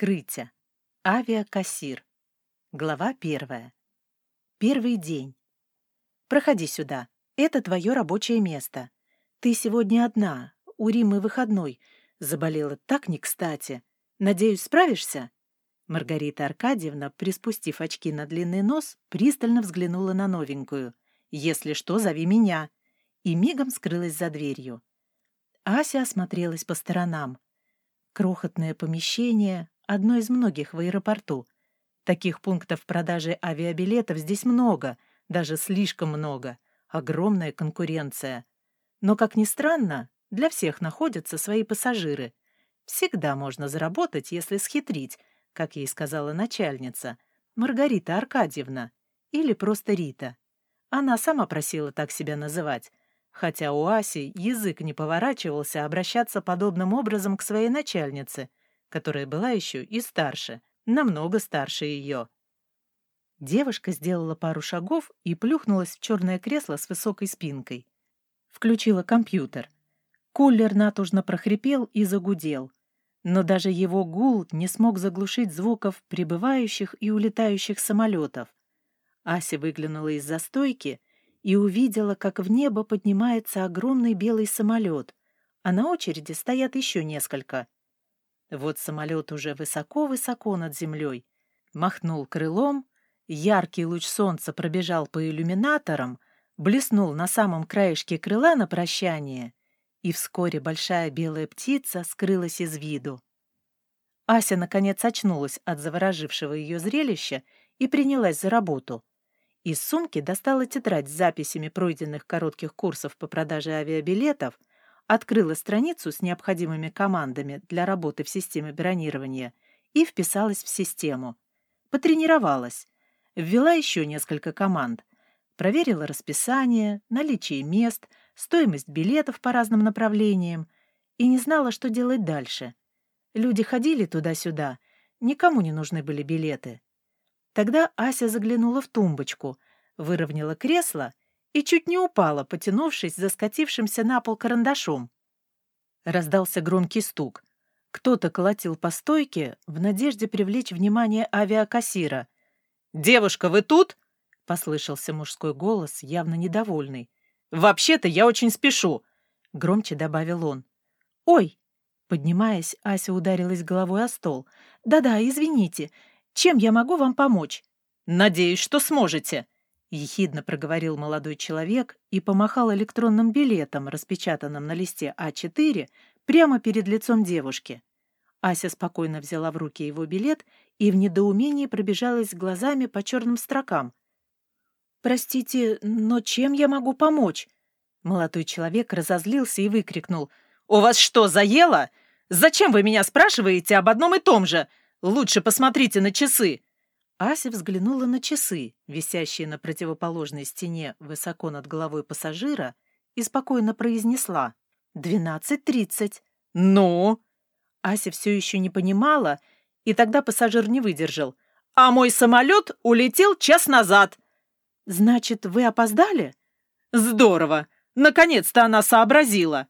Крытя. Авиакассир. Глава первая. Первый день. Проходи сюда. Это твое рабочее место. Ты сегодня одна. У Римы выходной. Заболела так не кстати. Надеюсь, справишься? Маргарита Аркадьевна, приспустив очки на длинный нос, пристально взглянула на новенькую. «Если что, зови меня!» И мигом скрылась за дверью. Ася осмотрелась по сторонам. Крохотное помещение, одно из многих в аэропорту. Таких пунктов продажи авиабилетов здесь много, даже слишком много. Огромная конкуренция. Но, как ни странно, для всех находятся свои пассажиры. Всегда можно заработать, если схитрить, как ей сказала начальница, Маргарита Аркадьевна, или просто Рита. Она сама просила так себя называть, хотя у Аси язык не поворачивался обращаться подобным образом к своей начальнице, которая была еще и старше, намного старше ее. Девушка сделала пару шагов и плюхнулась в черное кресло с высокой спинкой. Включила компьютер. Кулер натужно прохрипел и загудел. Но даже его гул не смог заглушить звуков прибывающих и улетающих самолетов. Ася выглянула из-за стойки и увидела, как в небо поднимается огромный белый самолет, а на очереди стоят еще несколько. Вот самолет уже высоко-высоко над землей, махнул крылом, яркий луч солнца пробежал по иллюминаторам, блеснул на самом краешке крыла на прощание, и вскоре большая белая птица скрылась из виду. Ася, наконец, очнулась от заворожившего ее зрелища и принялась за работу. Из сумки достала тетрадь с записями пройденных коротких курсов по продаже авиабилетов, открыла страницу с необходимыми командами для работы в системе бронирования и вписалась в систему. Потренировалась. Ввела еще несколько команд. Проверила расписание, наличие мест, стоимость билетов по разным направлениям и не знала, что делать дальше. Люди ходили туда-сюда, никому не нужны были билеты. Тогда Ася заглянула в тумбочку, выровняла кресло и чуть не упала, потянувшись за скатившимся на пол карандашом. Раздался громкий стук. Кто-то колотил по стойке в надежде привлечь внимание авиакассира. «Девушка, вы тут?» — послышался мужской голос, явно недовольный. «Вообще-то я очень спешу!» — громче добавил он. «Ой!» Поднимаясь, Ася ударилась головой о стол. «Да-да, извините. Чем я могу вам помочь?» «Надеюсь, что сможете», — ехидно проговорил молодой человек и помахал электронным билетом, распечатанным на листе А4, прямо перед лицом девушки. Ася спокойно взяла в руки его билет и в недоумении пробежалась глазами по черным строкам. «Простите, но чем я могу помочь?» Молодой человек разозлился и выкрикнул. «У вас что, заело? Зачем вы меня спрашиваете об одном и том же? Лучше посмотрите на часы!» Ася взглянула на часы, висящие на противоположной стене высоко над головой пассажира, и спокойно произнесла «Двенадцать тридцать». «Ну?» Ася все еще не понимала, и тогда пассажир не выдержал. «А мой самолет улетел час назад!» «Значит, вы опоздали?» «Здорово! Наконец-то она сообразила!»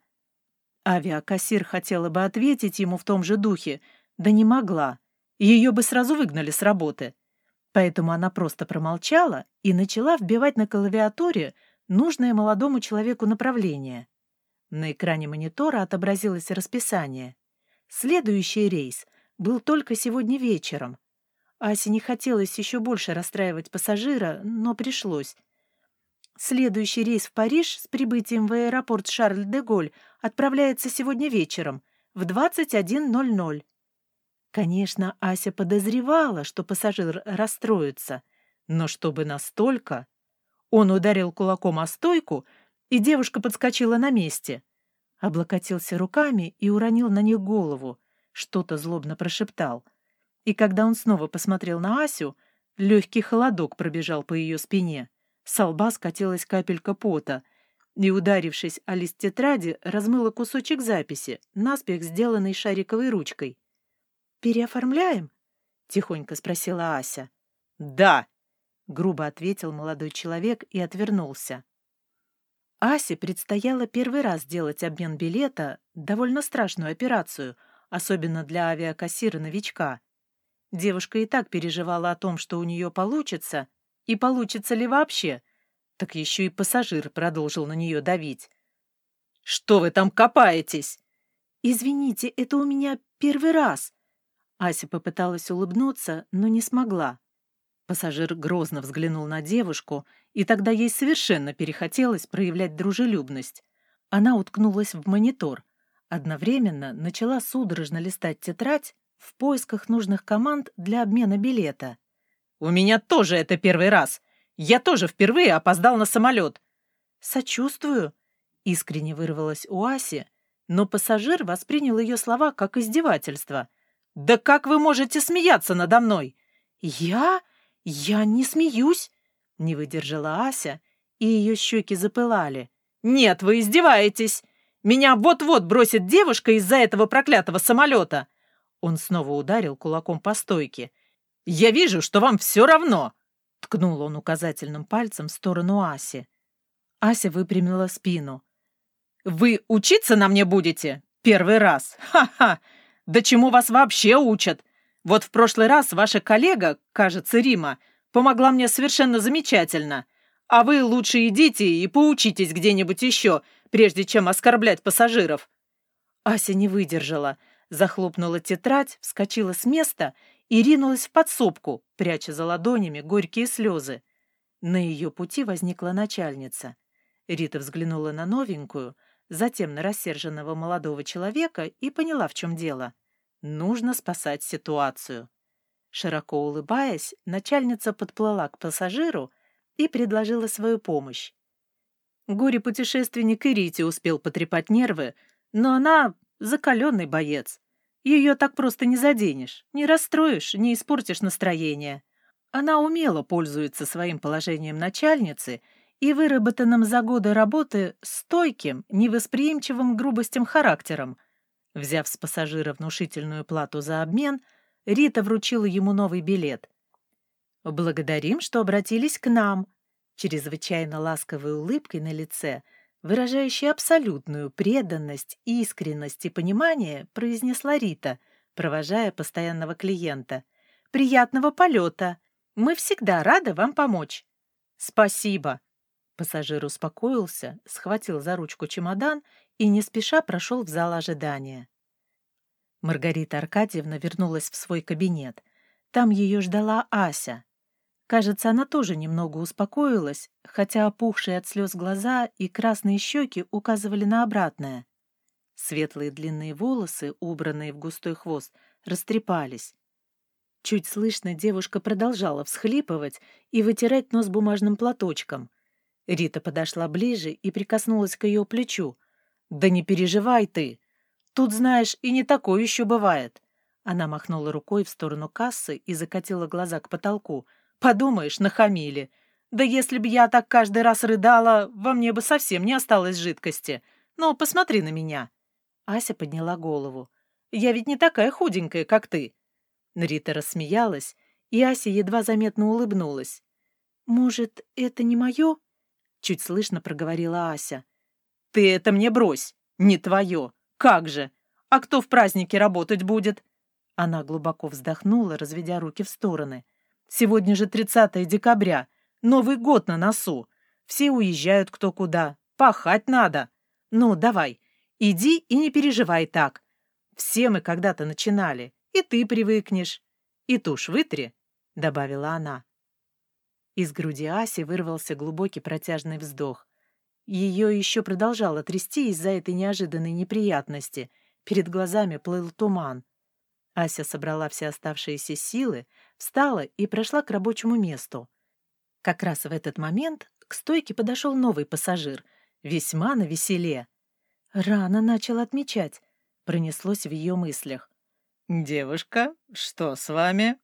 Авиакассир хотела бы ответить ему в том же духе, да не могла ее бы сразу выгнали с работы. Поэтому она просто промолчала и начала вбивать на клавиатуре нужное молодому человеку направление. На экране монитора отобразилось расписание. Следующий рейс был только сегодня вечером. Асе не хотелось еще больше расстраивать пассажира, но пришлось. Следующий рейс в Париж с прибытием в аэропорт Шарль-де-Голь отправляется сегодня вечером в 21.00. Конечно, Ася подозревала, что пассажир расстроится, но чтобы настолько... Он ударил кулаком о стойку, и девушка подскочила на месте. Облокотился руками и уронил на них голову, что-то злобно прошептал. И когда он снова посмотрел на Асю, легкий холодок пробежал по ее спине. С лба скатилась капелька пота, и, ударившись о лист тетради, размыла кусочек записи, наспех сделанный шариковой ручкой. «Переоформляем?» — тихонько спросила Ася. «Да!» — грубо ответил молодой человек и отвернулся. Асе предстояло первый раз делать обмен билета, довольно страшную операцию, особенно для авиакассира-новичка. Девушка и так переживала о том, что у нее получится, и получится ли вообще. Так еще и пассажир продолжил на нее давить. «Что вы там копаетесь?» «Извините, это у меня первый раз». Ася попыталась улыбнуться, но не смогла. Пассажир грозно взглянул на девушку, и тогда ей совершенно перехотелось проявлять дружелюбность. Она уткнулась в монитор, одновременно начала судорожно листать тетрадь в поисках нужных команд для обмена билета. «У меня тоже это первый раз. Я тоже впервые опоздал на самолет». «Сочувствую», — искренне вырвалась у Аси, но пассажир воспринял ее слова как издевательство. «Да как вы можете смеяться надо мной?» «Я? Я не смеюсь!» — не выдержала Ася, и ее щеки запылали. «Нет, вы издеваетесь! Меня вот-вот бросит девушка из-за этого проклятого самолета!» Он снова ударил кулаком по стойке. «Я вижу, что вам все равно!» Ткнул он указательным пальцем в сторону Аси. Ася выпрямила спину. «Вы учиться на мне будете? Первый раз! Ха-ха! Да чему вас вообще учат? Вот в прошлый раз ваша коллега, кажется, Рима, помогла мне совершенно замечательно. А вы лучше идите и поучитесь где-нибудь еще, прежде чем оскорблять пассажиров». Ася не выдержала, захлопнула тетрадь, вскочила с места и ринулась в подсобку, пряча за ладонями горькие слезы. На ее пути возникла начальница. Рита взглянула на новенькую, затем на рассерженного молодого человека и поняла, в чем дело. Нужно спасать ситуацию. Широко улыбаясь, начальница подплыла к пассажиру и предложила свою помощь. Горе-путешественник и Рите успел потрепать нервы, но она закаленный боец. Ее так просто не заденешь, не расстроишь, не испортишь настроение. Она умело пользуется своим положением начальницы и выработанным за годы работы стойким, невосприимчивым к грубостям характером. Взяв с пассажира внушительную плату за обмен, Рита вручила ему новый билет. «Благодарим, что обратились к нам», чрезвычайно ласковой улыбкой на лице — выражающей абсолютную преданность, искренность и понимание, произнесла Рита, провожая постоянного клиента. «Приятного полета! Мы всегда рады вам помочь!» «Спасибо!» Пассажир успокоился, схватил за ручку чемодан и не спеша прошел в зал ожидания. Маргарита Аркадьевна вернулась в свой кабинет. Там ее ждала Ася. Кажется, она тоже немного успокоилась, хотя опухшие от слез глаза и красные щеки указывали на обратное. Светлые длинные волосы, убранные в густой хвост, растрепались. Чуть слышно девушка продолжала всхлипывать и вытирать нос бумажным платочком. Рита подошла ближе и прикоснулась к ее плечу. «Да не переживай ты! Тут, знаешь, и не такое еще бывает!» Она махнула рукой в сторону кассы и закатила глаза к потолку — Подумаешь, нахамили. Да если бы я так каждый раз рыдала, во мне бы совсем не осталось жидкости. Но посмотри на меня». Ася подняла голову. «Я ведь не такая худенькая, как ты». Рита рассмеялась, и Ася едва заметно улыбнулась. «Может, это не мое?» Чуть слышно проговорила Ася. «Ты это мне брось! Не твое! Как же! А кто в празднике работать будет?» Она глубоко вздохнула, разведя руки в стороны. Сегодня же 30 декабря. Новый год на носу. Все уезжают кто куда. Пахать надо. Ну, давай, иди и не переживай так. Все мы когда-то начинали, и ты привыкнешь. И тушь вытри, — добавила она. Из груди Аси вырвался глубокий протяжный вздох. Ее еще продолжало трясти из-за этой неожиданной неприятности. Перед глазами плыл туман. Ася собрала все оставшиеся силы, встала и прошла к рабочему месту. Как раз в этот момент к стойке подошел новый пассажир, весьма на веселе. Рано начал отмечать, пронеслось в ее мыслях. «Девушка, что с вами?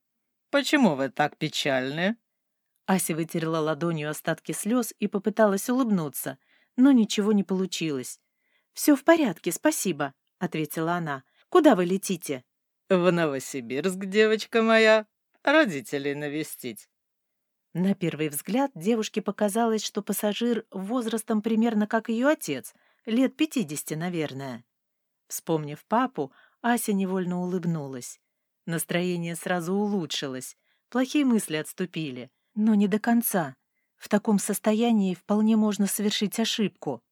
Почему вы так печальны?» Ася вытерла ладонью остатки слез и попыталась улыбнуться, но ничего не получилось. «Все в порядке, спасибо», — ответила она. «Куда вы летите?» «В Новосибирск, девочка моя родителей навестить. На первый взгляд девушке показалось, что пассажир возрастом примерно как ее отец, лет пятидесяти, наверное. Вспомнив папу, Ася невольно улыбнулась. Настроение сразу улучшилось, плохие мысли отступили, но не до конца. В таком состоянии вполне можно совершить ошибку.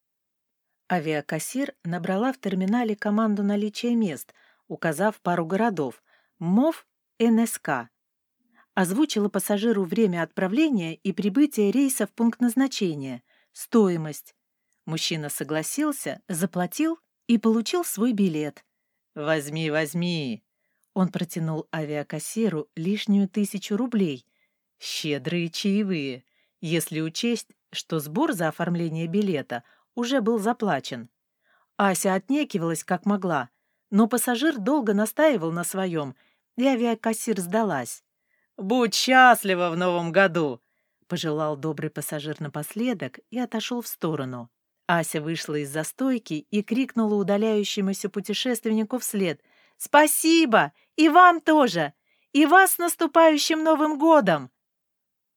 Авиакассир набрала в терминале команду наличия мест, указав пару городов — МОВ, НСК. Озвучила пассажиру время отправления и прибытия рейса в пункт назначения, стоимость. Мужчина согласился, заплатил и получил свой билет. «Возьми, возьми!» Он протянул авиакассиру лишнюю тысячу рублей. Щедрые чаевые, если учесть, что сбор за оформление билета уже был заплачен. Ася отнекивалась как могла, но пассажир долго настаивал на своем, и авиакассир сдалась. «Будь счастлива в новом году!» — пожелал добрый пассажир напоследок и отошел в сторону. Ася вышла из застойки и крикнула удаляющемуся путешественнику вслед. «Спасибо! И вам тоже! И вас с наступающим Новым годом!»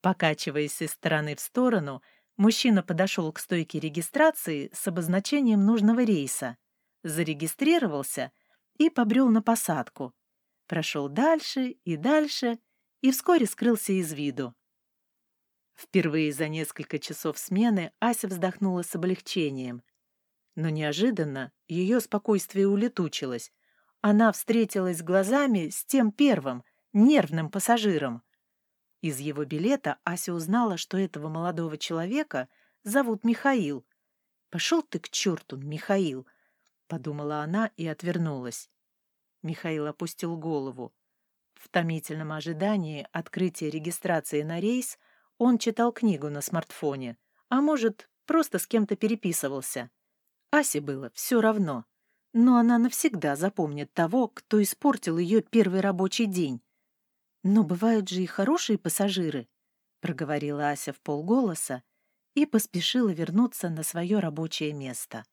Покачиваясь из стороны в сторону, мужчина подошел к стойке регистрации с обозначением нужного рейса, зарегистрировался и побрел на посадку. Прошел дальше и дальше и вскоре скрылся из виду. Впервые за несколько часов смены Ася вздохнула с облегчением. Но неожиданно ее спокойствие улетучилось. Она встретилась глазами с тем первым, нервным пассажиром. Из его билета Ася узнала, что этого молодого человека зовут Михаил. «Пошел ты к черту, Михаил!» — подумала она и отвернулась. Михаил опустил голову. В томительном ожидании открытия регистрации на рейс он читал книгу на смартфоне, а может, просто с кем-то переписывался. Асе было все равно, но она навсегда запомнит того, кто испортил ее первый рабочий день. «Но бывают же и хорошие пассажиры», — проговорила Ася в полголоса и поспешила вернуться на свое рабочее место.